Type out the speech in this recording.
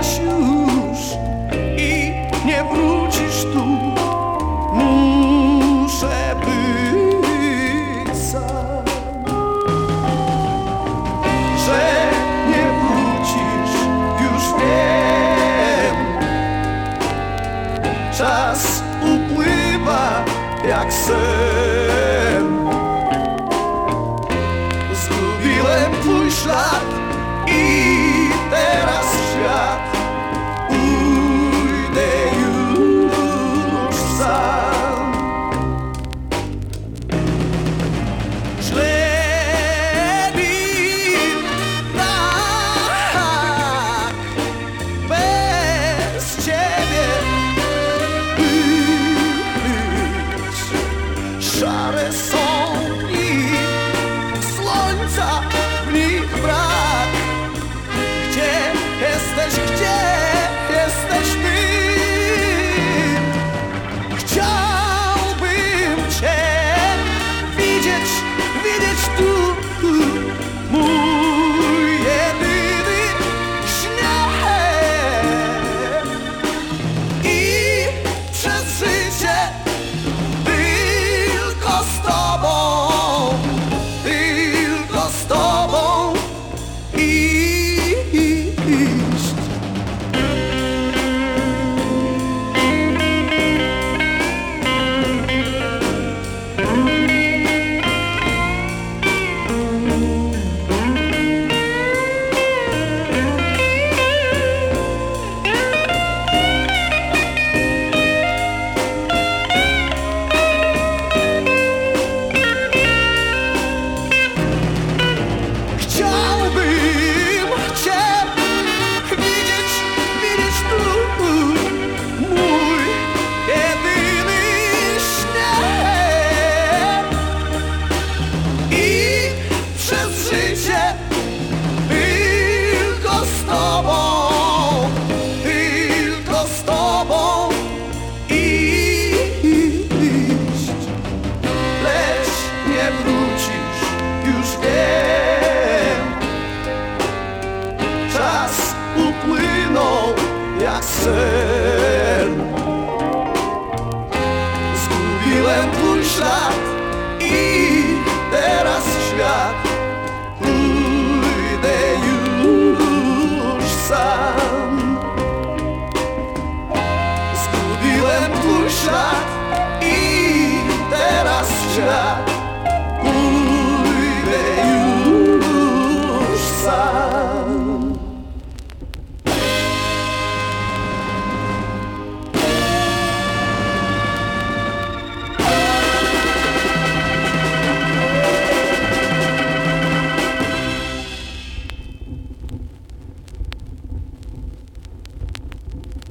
Wyszłaś już i nie wrócisz tu. Muszę być sam Że nie wrócisz, już wiem. Czas upływa jak sen. Zgubiłem twój ślad i Czas upłynął sen. Zgubiłem twój ślad i teraz świat. Pójdę już sam. Zgubiłem twój ślad i teraz świat.